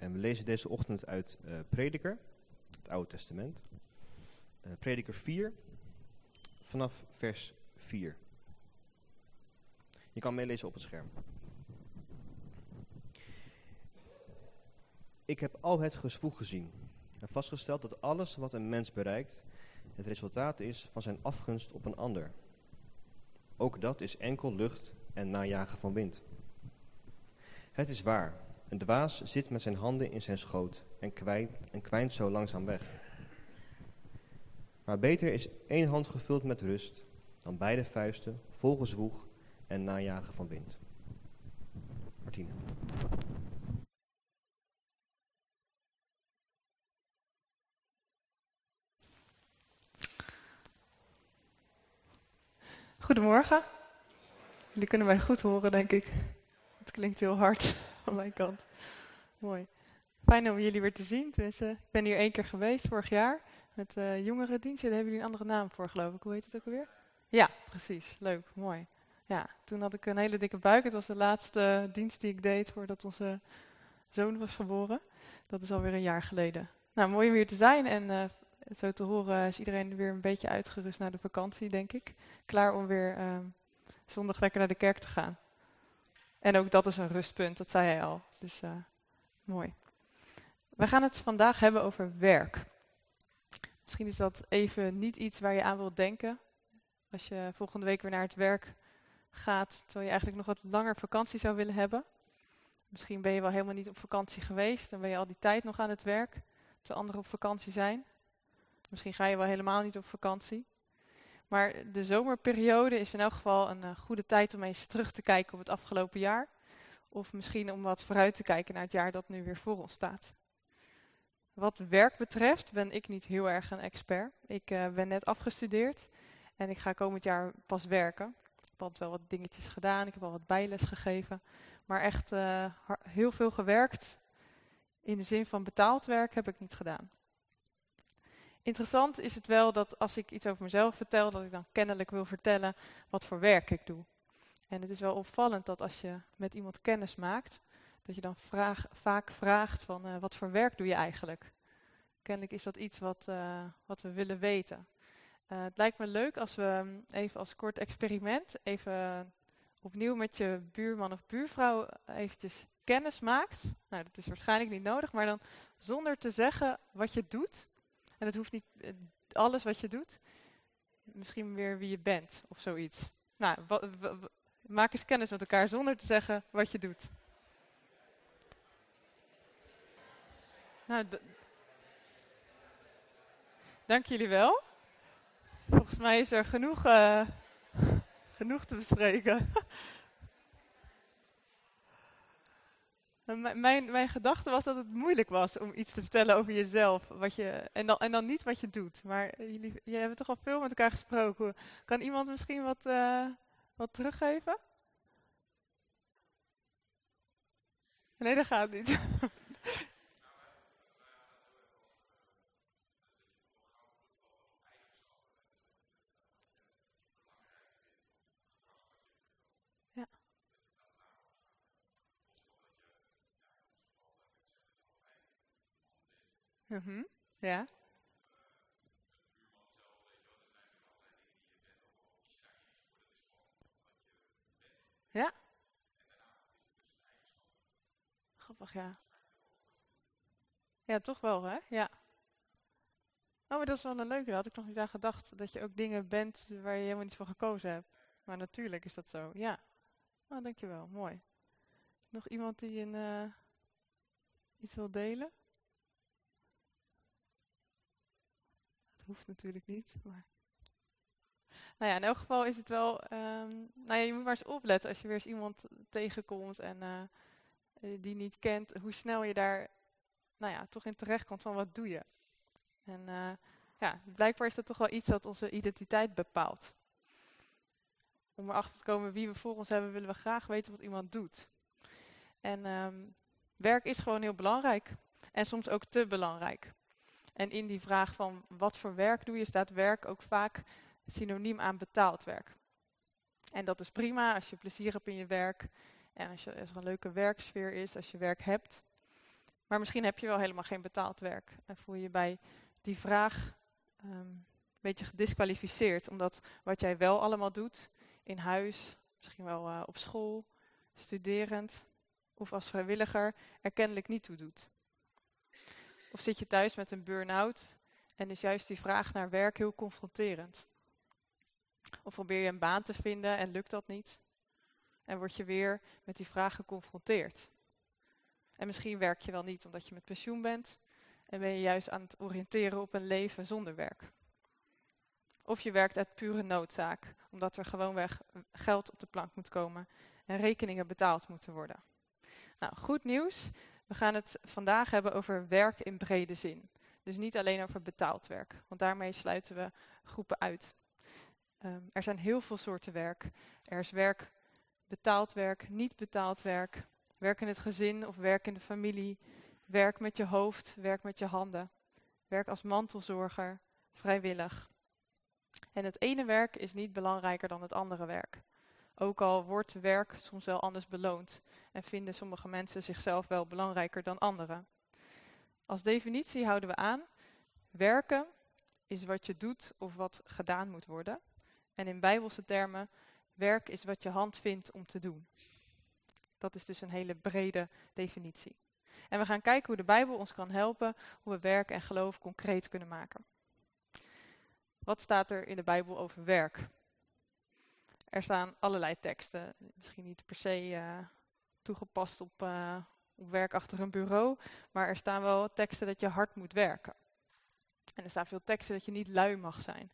En we lezen deze ochtend uit uh, Prediker, het Oude Testament. Uh, Prediker 4, vanaf vers 4. Je kan meelezen op het scherm. Ik heb al het gezwoeg gezien en vastgesteld dat alles wat een mens bereikt het resultaat is van zijn afgunst op een ander. Ook dat is enkel lucht en najagen van wind. Het is waar, een dwaas zit met zijn handen in zijn schoot en, kwijnt, en kwijnt zo langzaam weg. Maar beter is één hand gevuld met rust dan beide vuisten vol gezwoeg en najagen van wind. Martine. Goedemorgen. Jullie kunnen mij goed horen, denk ik. Het klinkt heel hard van mijn kant. Mooi. Fijn om jullie weer te zien. Tenminste, ik ben hier één keer geweest, vorig jaar, met uh, eh, jongerendienst. Daar hebben jullie een andere naam voor, geloof ik. Hoe heet het ook alweer? Ja, precies. Leuk, mooi. Ja, toen had ik een hele dikke buik. Het was de laatste dienst die ik deed voordat onze zoon was geboren. Dat is alweer een jaar geleden. Nou, mooi om hier te zijn en uh, zo te horen is iedereen weer een beetje uitgerust naar de vakantie, denk ik. Klaar om weer zondag lekker naar de kerk te gaan. En ook dat is een rustpunt, dat zei hij al. Dus uh, mooi. We gaan het vandaag hebben over werk. Misschien is dat even niet iets waar je aan wilt denken. Als je volgende week weer naar het werk gaat, terwijl je eigenlijk nog wat langer vakantie zou willen hebben. Misschien ben je wel helemaal niet op vakantie geweest, dan ben je al die tijd nog aan het werk, terwijl anderen op vakantie zijn. Misschien ga je wel helemaal niet op vakantie. Maar de zomerperiode is in elk geval een uh, goede tijd om eens terug te kijken op het afgelopen jaar. Of misschien om wat vooruit te kijken naar het jaar dat nu weer voor ons staat. Wat werk betreft ben ik niet heel erg een expert. Ik uh, ben net afgestudeerd en ik ga komend jaar pas werken. Ik heb wel wat dingetjes gedaan, ik heb al wat bijles gegeven. Maar echt uh, heel veel gewerkt in de zin van betaald werk heb ik niet gedaan. Interessant is het wel dat als ik iets over mezelf vertel, dat ik dan kennelijk wil vertellen wat voor werk ik doe. En het is wel opvallend dat als je met iemand kennis maakt, dat je dan vaak vraagt van uh, wat voor werk doe je eigenlijk? Kennelijk is dat iets wat, uh, wat we willen weten. Uh, het lijkt me leuk als we mm, even als kort experiment even opnieuw met je buurman of buurvrouw eventjes kennis maakt. Nou, dat is waarschijnlijk niet nodig, maar dan zonder te zeggen wat je doet, en het hoeft niet eh, alles wat je doet. Misschien weer wie je bent of zoiets. Nou, maak eens kennis met elkaar zonder te zeggen wat je doet. Nou, dank jullie wel. Volgens mij is er genoeg, uh, genoeg te bespreken. Mijn, mijn gedachte was dat het moeilijk was om iets te vertellen over jezelf. Wat je, en, dan, en dan niet wat je doet. Maar jullie, jullie hebben toch al veel met elkaar gesproken. Kan iemand misschien wat, uh, wat teruggeven? Nee, dat gaat niet. Mm -hmm. Ja. Ja. Grappig, ja. Ja, toch wel, hè? Ja. Oh, maar dat is wel een leuke. Daar had ik nog niet aan gedacht. Dat je ook dingen bent waar je helemaal niet voor gekozen hebt. Maar natuurlijk is dat zo, ja. Oh, dankjewel. Mooi. Nog iemand die een, uh, iets wil delen? Hoeft natuurlijk niet. Maar... Nou ja, in elk geval is het wel. Um, nou ja, je moet maar eens opletten als je weer eens iemand tegenkomt en uh, die niet kent, hoe snel je daar nou ja, toch in terecht komt van wat doe je. En uh, ja, blijkbaar is dat toch wel iets dat onze identiteit bepaalt. Om erachter te komen wie we voor ons hebben, willen we graag weten wat iemand doet. En um, werk is gewoon heel belangrijk. En soms ook te belangrijk. En in die vraag van wat voor werk doe je, staat werk ook vaak synoniem aan betaald werk. En dat is prima als je plezier hebt in je werk en als, je, er een leuke werksfeer is, als je werk hebt. Maar misschien heb je wel helemaal geen betaald werk en voel je bij die vraag um, een beetje gedisqualificeerd, omdat wat jij wel allemaal doet, in huis, misschien wel uh, op school, studerend of als vrijwilliger, er kennelijk niet toe doet. Of zit je thuis met een burn-out en is juist die vraag naar werk heel confronterend. Of probeer je een baan te vinden en lukt dat niet. En word je weer met die vraag geconfronteerd. En misschien werk je wel niet omdat je met pensioen bent. En ben je juist aan het oriënteren op een leven zonder werk. Of je werkt uit pure noodzaak, omdat er gewoonweg geld op de plank moet komen en rekeningen betaald moeten worden. Nou, goed nieuws. We gaan het vandaag hebben over werk in brede zin. Dus niet alleen over betaald werk, want daarmee sluiten we groepen uit. Um, er zijn heel veel soorten werk. Er is werk, betaald werk, niet betaald werk, werk in het gezin of werk in de familie, werk met je hoofd, werk met je handen, werk als mantelzorger, vrijwillig. En het ene werk is niet belangrijker dan het andere werk. Ook al wordt werk soms wel anders beloond en vinden sommige mensen zichzelf wel belangrijker dan anderen. Als definitie houden we aan, werken is wat je doet of wat gedaan moet worden. En in bijbelse termen, werk is wat je hand vindt om te doen. Dat is dus een hele brede definitie. En we gaan kijken hoe de Bijbel ons kan helpen hoe we werk en geloof concreet kunnen maken. Wat staat er in de Bijbel over werk? Er staan allerlei teksten, misschien niet per se uh, toegepast op, uh, op werk achter een bureau, maar er staan wel teksten dat je hard moet werken. En er staan veel teksten dat je niet lui mag zijn.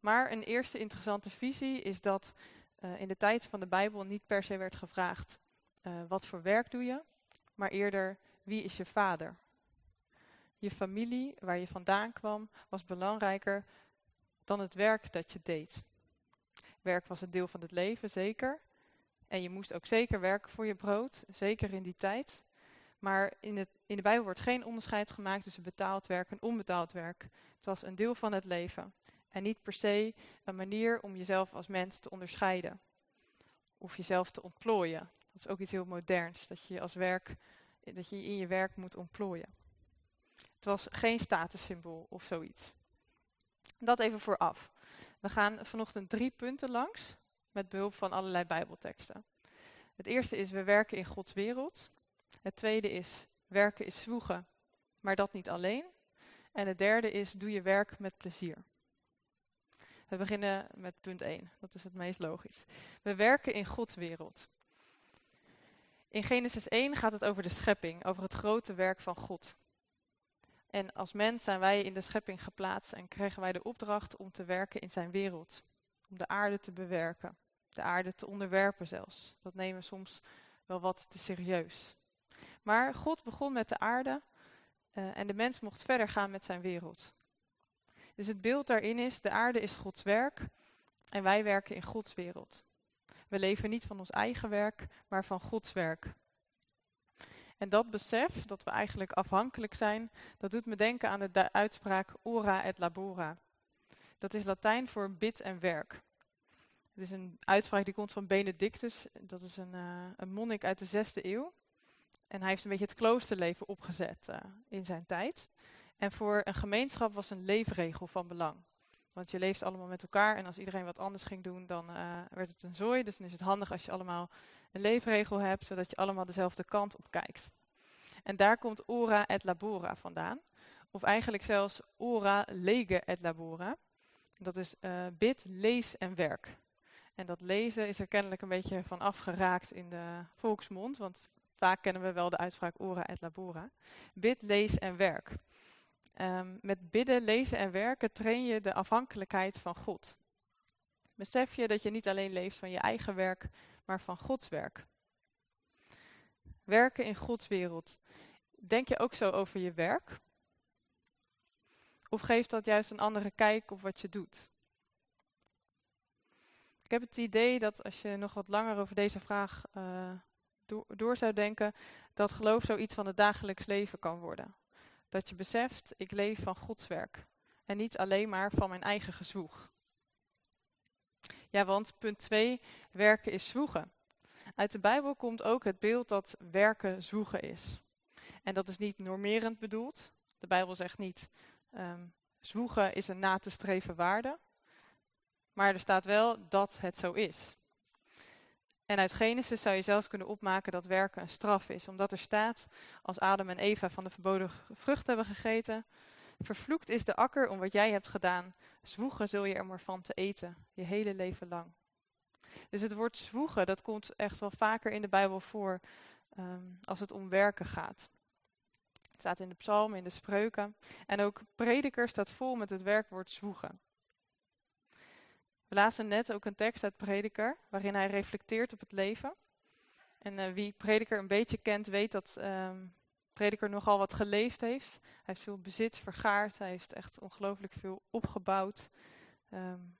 Maar een eerste interessante visie is dat uh, in de tijd van de Bijbel niet per se werd gevraagd wat voor werk doe je, maar eerder wie is je vader. Je familie, waar je vandaan kwam, was belangrijker dan het werk dat je deed. Werk was een deel van het leven, zeker. En je moest ook zeker werken voor je brood, zeker in die tijd. Maar in, het, in de Bijbel wordt geen onderscheid gemaakt tussen betaald werk en onbetaald werk. Het was een deel van het leven. En niet per se een manier om jezelf als mens te onderscheiden. Of jezelf te ontplooien. Dat is ook iets heel moderns, dat je als werk, dat je in je werk moet ontplooien. Het was geen statussymbool of zoiets. Dat even vooraf. We gaan vanochtend drie punten langs met behulp van allerlei bijbelteksten. Het eerste is, we werken in Gods wereld. Het tweede is, werken is zwoegen, maar dat niet alleen. En het derde is, doe je werk met plezier. We beginnen met punt 1, dat is het meest logisch. We werken in Gods wereld. In Genesis 1 gaat het over de schepping, over het grote werk van God. En als mens zijn wij in de schepping geplaatst en krijgen wij de opdracht om te werken in zijn wereld. Om de aarde te bewerken, de aarde te onderwerpen zelfs. Dat nemen we soms wel wat te serieus. Maar God begon met de aarde uh, en de mens mocht verder gaan met zijn wereld. Dus het beeld daarin is, de aarde is Gods werk en wij werken in Gods wereld. We leven niet van ons eigen werk, maar van Gods werk. En dat besef, dat we eigenlijk afhankelijk zijn, dat doet me denken aan de uitspraak ora et labora. Dat is Latijn voor bid en werk. Het is een uitspraak die komt van Benedictus, dat is een, uh, een monnik uit de zesde eeuw. En hij heeft een beetje het kloosterleven opgezet uh, in zijn tijd. En voor een gemeenschap was een leefregel van belang. Want je leeft allemaal met elkaar en als iedereen wat anders ging doen, dan uh, werd het een zooi. Dus dan is het handig als je allemaal een leefregel hebt, zodat je allemaal dezelfde kant op kijkt. En daar komt ora et labora vandaan. Of eigenlijk zelfs ora lege et labora. Dat is uh, bid, lees en werk. En dat lezen is er kennelijk een beetje van afgeraakt in de volksmond, want vaak kennen we wel de uitspraak ora et labora. Bid, lees en werk. Um, met bidden, lezen en werken train je de afhankelijkheid van God. Besef je dat je niet alleen leeft van je eigen werk, maar van Gods werk. Werken in Gods wereld. Denk je ook zo over je werk? Of geeft dat juist een andere kijk op wat je doet? Ik heb het idee dat als je nog wat langer over deze vraag door, door zou denken, dat geloof zoiets van het dagelijks leven kan worden. Dat je beseft, ik leef van Gods werk. En niet alleen maar van mijn eigen gezwoeg. Ja, want punt 2, werken is zwoegen. Uit de Bijbel komt ook het beeld dat werken zwoegen is. En dat is niet normerend bedoeld. De Bijbel zegt niet, ehm, zwoegen is een na te streven waarde. Maar er staat wel dat het zo is. En uit Genesis zou je zelfs kunnen opmaken dat werken een straf is. Omdat er staat, als Adam en Eva van de verboden vrucht hebben gegeten, vervloekt is de akker om wat jij hebt gedaan. Zwoegen zul je er maar van te eten, je hele leven lang. Dus het woord zwoegen, dat komt echt wel vaker in de Bijbel voor ehm, als het om werken gaat. Het staat in de psalmen, in de spreuken. En ook prediker staat vol met het werkwoord zwoegen. We lazen net ook een tekst uit Prediker, waarin hij reflecteert op het leven. En uh, wie Prediker een beetje kent, weet dat um, Prediker nogal wat geleefd heeft. Hij heeft veel bezit vergaard, hij heeft echt ongelooflijk veel opgebouwd. Um,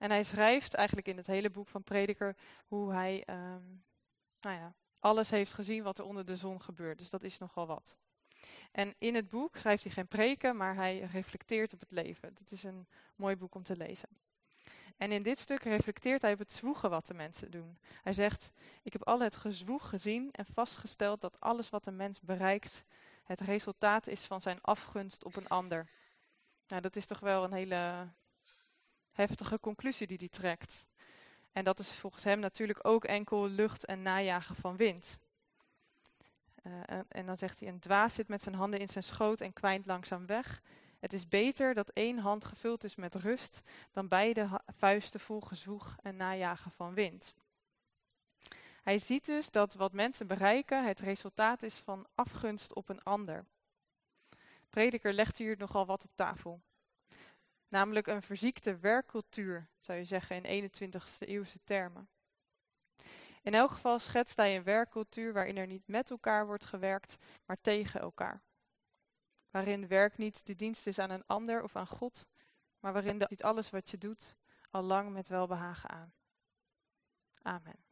en hij schrijft eigenlijk in het hele boek van Prediker hoe hij um, nou ja, alles heeft gezien wat er onder de zon gebeurt. Dus dat is nogal wat. En in het boek schrijft hij geen preken, maar hij reflecteert op het leven. Het is een mooi boek om te lezen. En in dit stuk reflecteert hij op het zwoegen wat de mensen doen. Hij zegt, ik heb al het gezwoeg gezien en vastgesteld dat alles wat een mens bereikt, het resultaat is van zijn afgunst op een ander. Nou, dat is toch wel een hele heftige conclusie die hij trekt. En dat is volgens hem natuurlijk ook enkel lucht en najagen van wind. Uh, en, en, dan zegt hij, een dwaas zit met zijn handen in zijn schoot en kwijnt langzaam weg. Het is beter dat één hand gevuld is met rust, dan beide vuisten vol gezwoeg en najagen van wind. Hij ziet dus dat wat mensen bereiken het resultaat is van afgunst op een ander. Prediker legt hier nogal wat op tafel. Namelijk een verziekte werkcultuur, zou je zeggen in 21ste eeuwse termen. In elk geval schetst hij een werkcultuur waarin er niet met elkaar wordt gewerkt, maar tegen elkaar. Waarin werk niet de dienst is aan een ander of aan God, maar waarin de, alles wat je doet al lang met welbehagen aan. Amen.